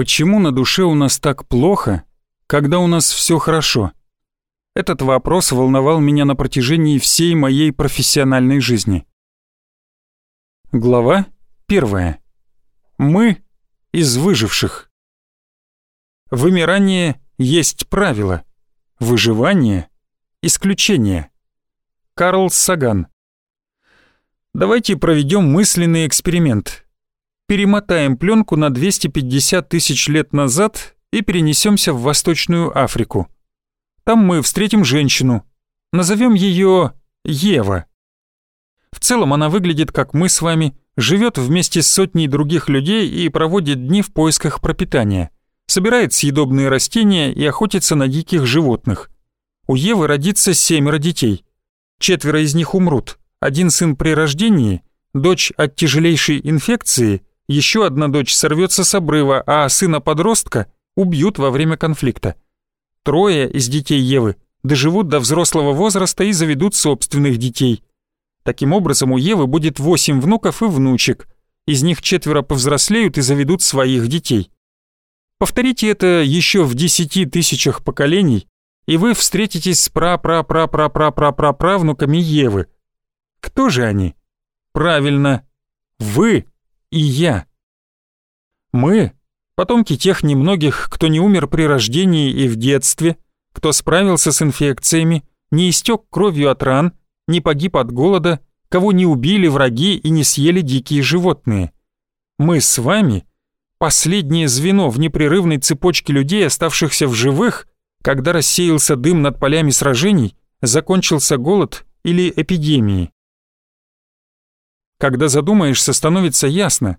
Почему на душе у нас так плохо, когда у нас все хорошо? Этот вопрос волновал меня на протяжении всей моей профессиональной жизни. Глава первая. Мы из выживших. Вымирание есть правило, выживание — исключение. Карл Саган. Давайте проведем мысленный эксперимент. Перемотаем пленку на 250 тысяч лет назад и перенесемся в Восточную Африку. Там мы встретим женщину. Назовем ее Ева. В целом она выглядит как мы с вами, живет вместе с сотней других людей и проводит дни в поисках пропитания. Собирает съедобные растения и охотится на диких животных. У Евы родится семеро детей. Четверо из них умрут. Один сын при рождении, дочь от тяжелейшей инфекции, еще одна дочь сорвется с обрыва, а сына-подростка убьют во время конфликта. Трое из детей Евы доживут до взрослого возраста и заведут собственных детей. Таким образом, у Евы будет восемь внуков и внучек. Из них четверо повзрослеют и заведут своих детей. Повторите это еще в десяти тысячах поколений, и вы встретитесь с пра-пра-пра-пра-пра-пра-правнуками Евы. Кто же они? Правильно, вы и я. Мы — потомки тех немногих, кто не умер при рождении и в детстве, кто справился с инфекциями, не истек кровью от ран, не погиб от голода, кого не убили враги и не съели дикие животные. Мы с вами — последнее звено в непрерывной цепочке людей, оставшихся в живых, когда рассеялся дым над полями сражений, закончился голод или эпидемии. Когда задумаешься, становится ясно,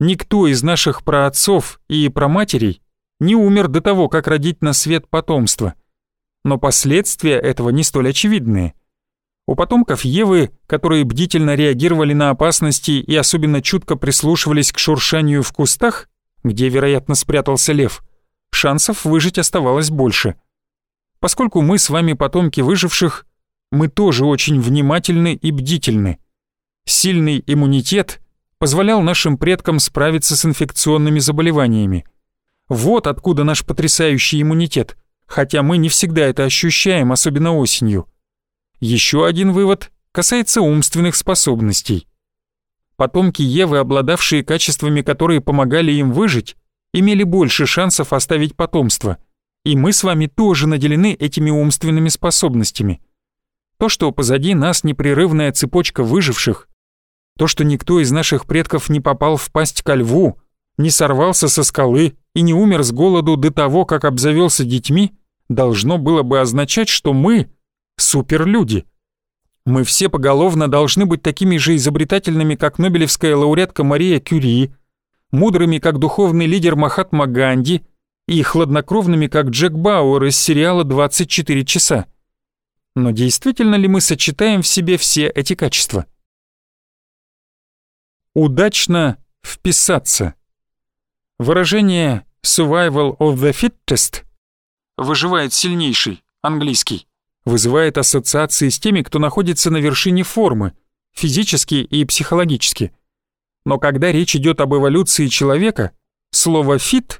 никто из наших праотцов и праматерей не умер до того, как родить на свет потомство. Но последствия этого не столь очевидные. У потомков Евы, которые бдительно реагировали на опасности и особенно чутко прислушивались к шуршанию в кустах, где, вероятно, спрятался лев, шансов выжить оставалось больше. Поскольку мы с вами потомки выживших, мы тоже очень внимательны и бдительны. Сильный иммунитет позволял нашим предкам справиться с инфекционными заболеваниями. Вот откуда наш потрясающий иммунитет, хотя мы не всегда это ощущаем, особенно осенью. Еще один вывод касается умственных способностей. Потомки Евы, обладавшие качествами, которые помогали им выжить, имели больше шансов оставить потомство. И мы с вами тоже наделены этими умственными способностями. То, что позади нас непрерывная цепочка выживших, то, что никто из наших предков не попал в пасть ко льву, не сорвался со скалы и не умер с голоду до того, как обзавелся детьми, должно было бы означать, что мы суперлюди. Мы все поголовно должны быть такими же изобретательными, как нобелевская лауреатка Мария Кюри, мудрыми, как духовный лидер Махатма Ганди и хладнокровными, как Джек Бауэр из сериала «24 часа». Но действительно ли мы сочетаем в себе все эти качества? Удачно вписаться. Выражение «survival of the fittest» выживает сильнейший, английский, вызывает ассоциации с теми, кто находится на вершине формы, физически и психологически. Но когда речь идет об эволюции человека, слово «fit»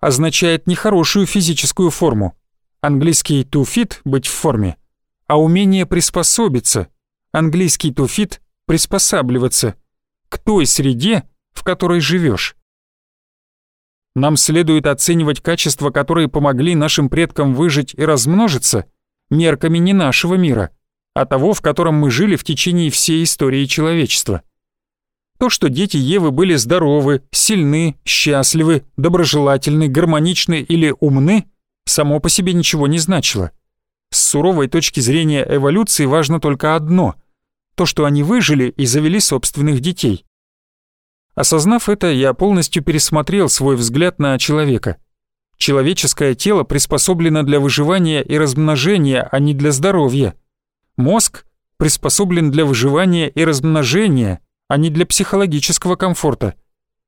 означает не хорошую физическую форму, английский «to fit» — быть в форме, а умение приспособиться, английский «to fit» — приспосабливаться к той среде, в которой живешь. Нам следует оценивать качества, которые помогли нашим предкам выжить и размножиться — мерками не нашего мира, а того, в котором мы жили в течение всей истории человечества. То, что дети Евы были здоровы, сильны, счастливы, доброжелательны, гармоничны или умны, само по себе ничего не значило. С суровой точки зрения эволюции важно только одно — то, что они выжили и завели собственных детей. Осознав это, я полностью пересмотрел свой взгляд на человека — Человеческое тело приспособлено для выживания и размножения, а не для здоровья. Мозг приспособлен для выживания и размножения, а не для психологического комфорта.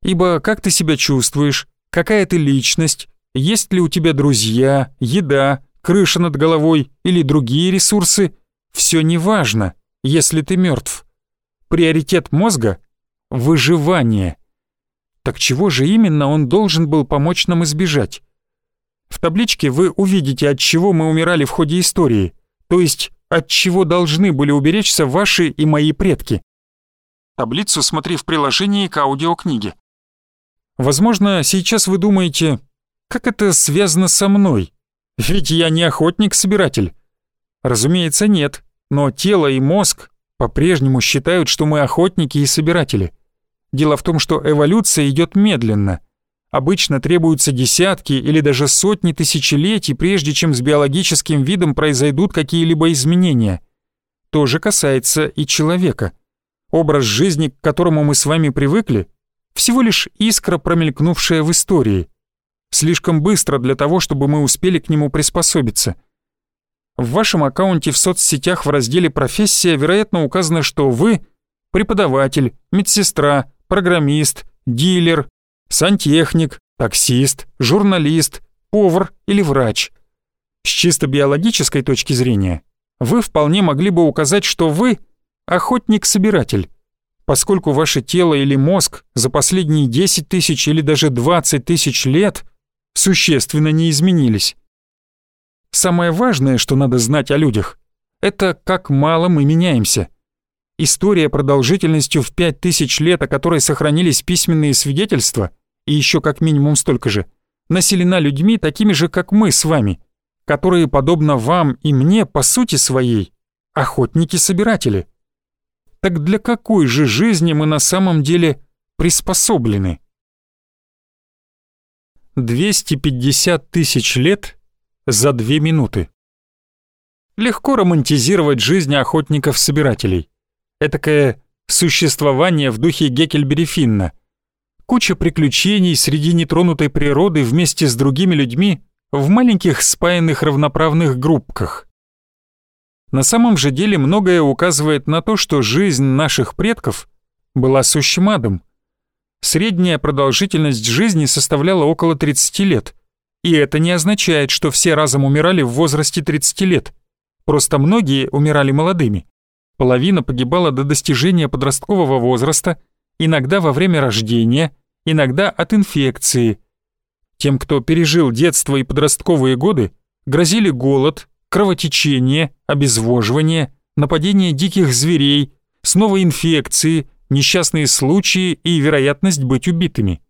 Ибо как ты себя чувствуешь, какая ты личность, есть ли у тебя друзья, еда, крыша над головой или другие ресурсы, все неважно, если ты мертв. Приоритет мозга — выживание. Так чего же именно он должен был помочь нам избежать? В табличке вы увидите, от чего мы умирали в ходе истории, то есть от чего должны были уберечься ваши и мои предки. Таблицу смотри в приложении к аудиокниге. Возможно, сейчас вы думаете, как это связано со мной? Ведь я не охотник-собиратель. Разумеется, нет, но тело и мозг по-прежнему считают, что мы охотники и собиратели. Дело в том, что эволюция идет медленно. Обычно требуются десятки или даже сотни тысячелетий, прежде чем с биологическим видом произойдут какие-либо изменения. То же касается и человека. Образ жизни, к которому мы с вами привыкли, всего лишь искра, промелькнувшая в истории. Слишком быстро для того, чтобы мы успели к нему приспособиться – в вашем аккаунте в соцсетях в разделе «Профессия» вероятно указано, что вы – преподаватель, медсестра, программист, дилер, сантехник, таксист, журналист, повар или врач. С чисто биологической точки зрения вы вполне могли бы указать, что вы – охотник-собиратель, поскольку ваше тело или мозг за последние 10 тысяч или даже 20 тысяч лет существенно не изменились. Самое важное, что надо знать о людях, это как мало мы меняемся. История продолжительностью в 5000 лет, о которой сохранились письменные свидетельства, и еще как минимум столько же, населена людьми такими же, как мы с вами, которые, подобно вам и мне, по сути своей, охотники-собиратели. Так для какой же жизни мы на самом деле приспособлены? 250 тысяч лет за две минуты. Легко романтизировать жизнь охотников-собирателей. Этакое существование в духе Геккельбери Финна. Куча приключений среди нетронутой природы вместе с другими людьми в маленьких спаянных равноправных группках. На самом же деле многое указывает на то, что жизнь наших предков была сущим адом. Средняя продолжительность жизни составляла около 30 лет, и это не означает, что все разом умирали в возрасте 30 лет. Просто многие умирали молодыми. Половина погибала до достижения подросткового возраста, иногда во время рождения, иногда от инфекции. Тем, кто пережил детство и подростковые годы, грозили голод, кровотечение, обезвоживание, нападение диких зверей, снова инфекции, несчастные случаи и вероятность быть убитыми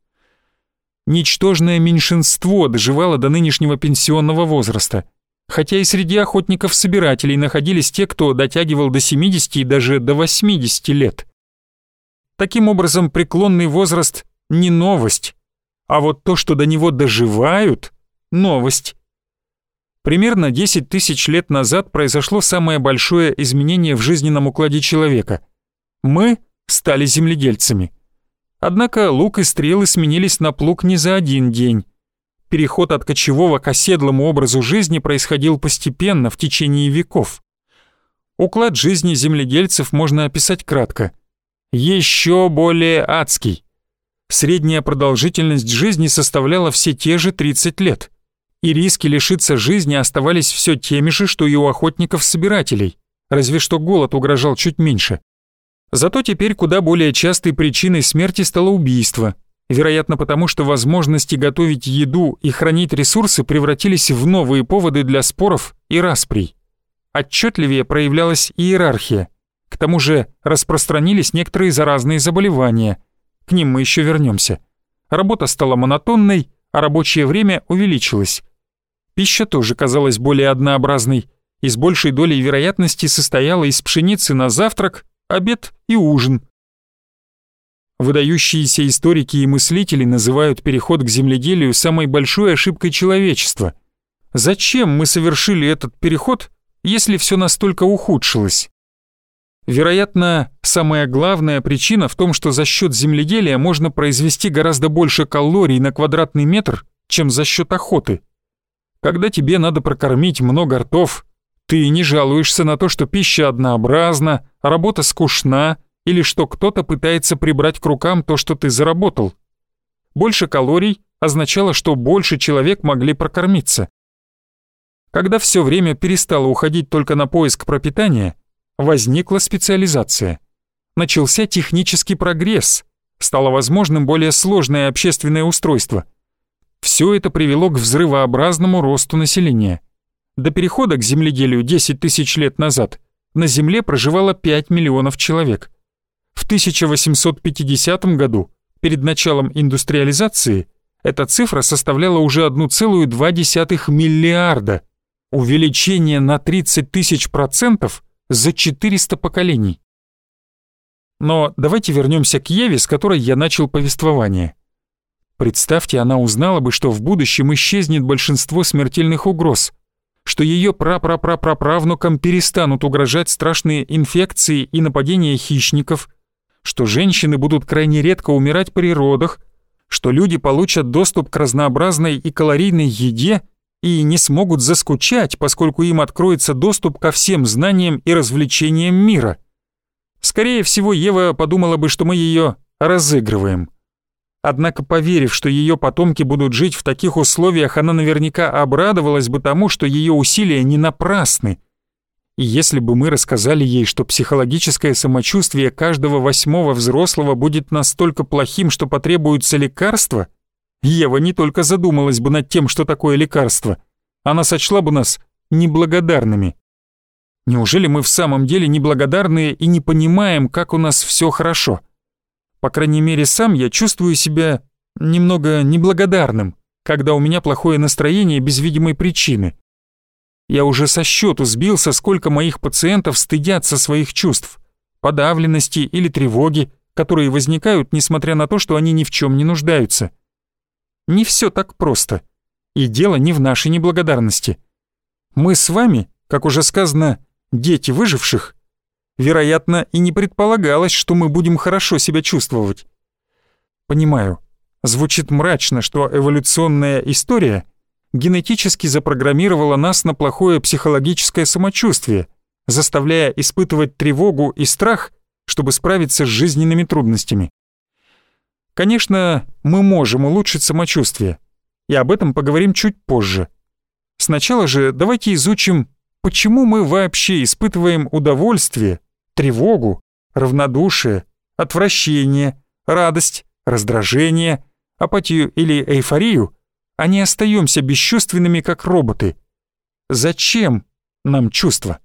ничтожное меньшинство доживало до нынешнего пенсионного возраста, хотя и среди охотников-собирателей находились те, кто дотягивал до 70 и даже до 80 лет. Таким образом, преклонный возраст не новость, а вот то, что до него доживают – новость. Примерно 10 тысяч лет назад произошло самое большое изменение в жизненном укладе человека. Мы стали земледельцами – Однако лук и стрелы сменились на плуг не за один день. Переход от кочевого к оседлому образу жизни происходил постепенно, в течение веков. Уклад жизни земледельцев можно описать кратко. Еще более адский. Средняя продолжительность жизни составляла все те же 30 лет. И риски лишиться жизни оставались все теми же, что и у охотников-собирателей, разве что голод угрожал чуть меньше. Зато теперь куда более частой причиной смерти стало убийство, вероятно потому, что возможности готовить еду и хранить ресурсы превратились в новые поводы для споров и расприй. Отчетливее проявлялась иерархия. К тому же распространились некоторые заразные заболевания. К ним мы еще вернемся. Работа стала монотонной, а рабочее время увеличилось. Пища тоже казалась более однообразной и с большей долей вероятности состояла из пшеницы на завтрак обед и ужин. Выдающиеся историки и мыслители называют переход к земледелию самой большой ошибкой человечества. Зачем мы совершили этот переход, если все настолько ухудшилось? Вероятно, самая главная причина в том, что за счет земледелия можно произвести гораздо больше калорий на квадратный метр, чем за счет охоты. Когда тебе надо прокормить много ртов, ты не жалуешься на то, что пища однообразна, работа скучна или что кто-то пытается прибрать к рукам то, что ты заработал. Больше калорий означало, что больше человек могли прокормиться. Когда все время перестало уходить только на поиск пропитания, возникла специализация. Начался технический прогресс, стало возможным более сложное общественное устройство. Все это привело к взрывообразному росту населения. До перехода к земледелию 10 тысяч лет назад на Земле проживало 5 миллионов человек. В 1850 году, перед началом индустриализации, эта цифра составляла уже 1,2 миллиарда. Увеличение на 30 тысяч процентов за 400 поколений. Но давайте вернемся к Еве, с которой я начал повествование. Представьте, она узнала бы, что в будущем исчезнет большинство смертельных угроз, что ее прапрапрапраправнукам перестанут угрожать страшные инфекции и нападения хищников, что женщины будут крайне редко умирать при родах, что люди получат доступ к разнообразной и калорийной еде и не смогут заскучать, поскольку им откроется доступ ко всем знаниям и развлечениям мира. Скорее всего, Ева подумала бы, что мы ее разыгрываем. Однако, поверив, что ее потомки будут жить в таких условиях, она наверняка обрадовалась бы тому, что ее усилия не напрасны. Если бы мы рассказали ей, что психологическое самочувствие каждого восьмого взрослого будет настолько плохим, что потребуются лекарства, Ева не только задумалась бы над тем, что такое лекарство, она сочла бы нас неблагодарными. Неужели мы в самом деле неблагодарные и не понимаем, как у нас все хорошо? По крайней мере, сам я чувствую себя немного неблагодарным, когда у меня плохое настроение без видимой причины. Я уже со счету сбился, сколько моих пациентов стыдятся своих чувств, подавленности или тревоги, которые возникают, несмотря на то, что они ни в чем не нуждаются. Не все так просто. И дело не в нашей неблагодарности. Мы с вами, как уже сказано, дети выживших, вероятно, и не предполагалось, что мы будем хорошо себя чувствовать. Понимаю, звучит мрачно, что эволюционная история генетически запрограммировала нас на плохое психологическое самочувствие, заставляя испытывать тревогу и страх, чтобы справиться с жизненными трудностями. Конечно, мы можем улучшить самочувствие, и об этом поговорим чуть позже. Сначала же давайте изучим, почему мы вообще испытываем удовольствие тревогу, равнодушие, отвращение, радость, раздражение, апатию или эйфорию, а не остаемся бесчувственными, как роботы. Зачем нам чувства?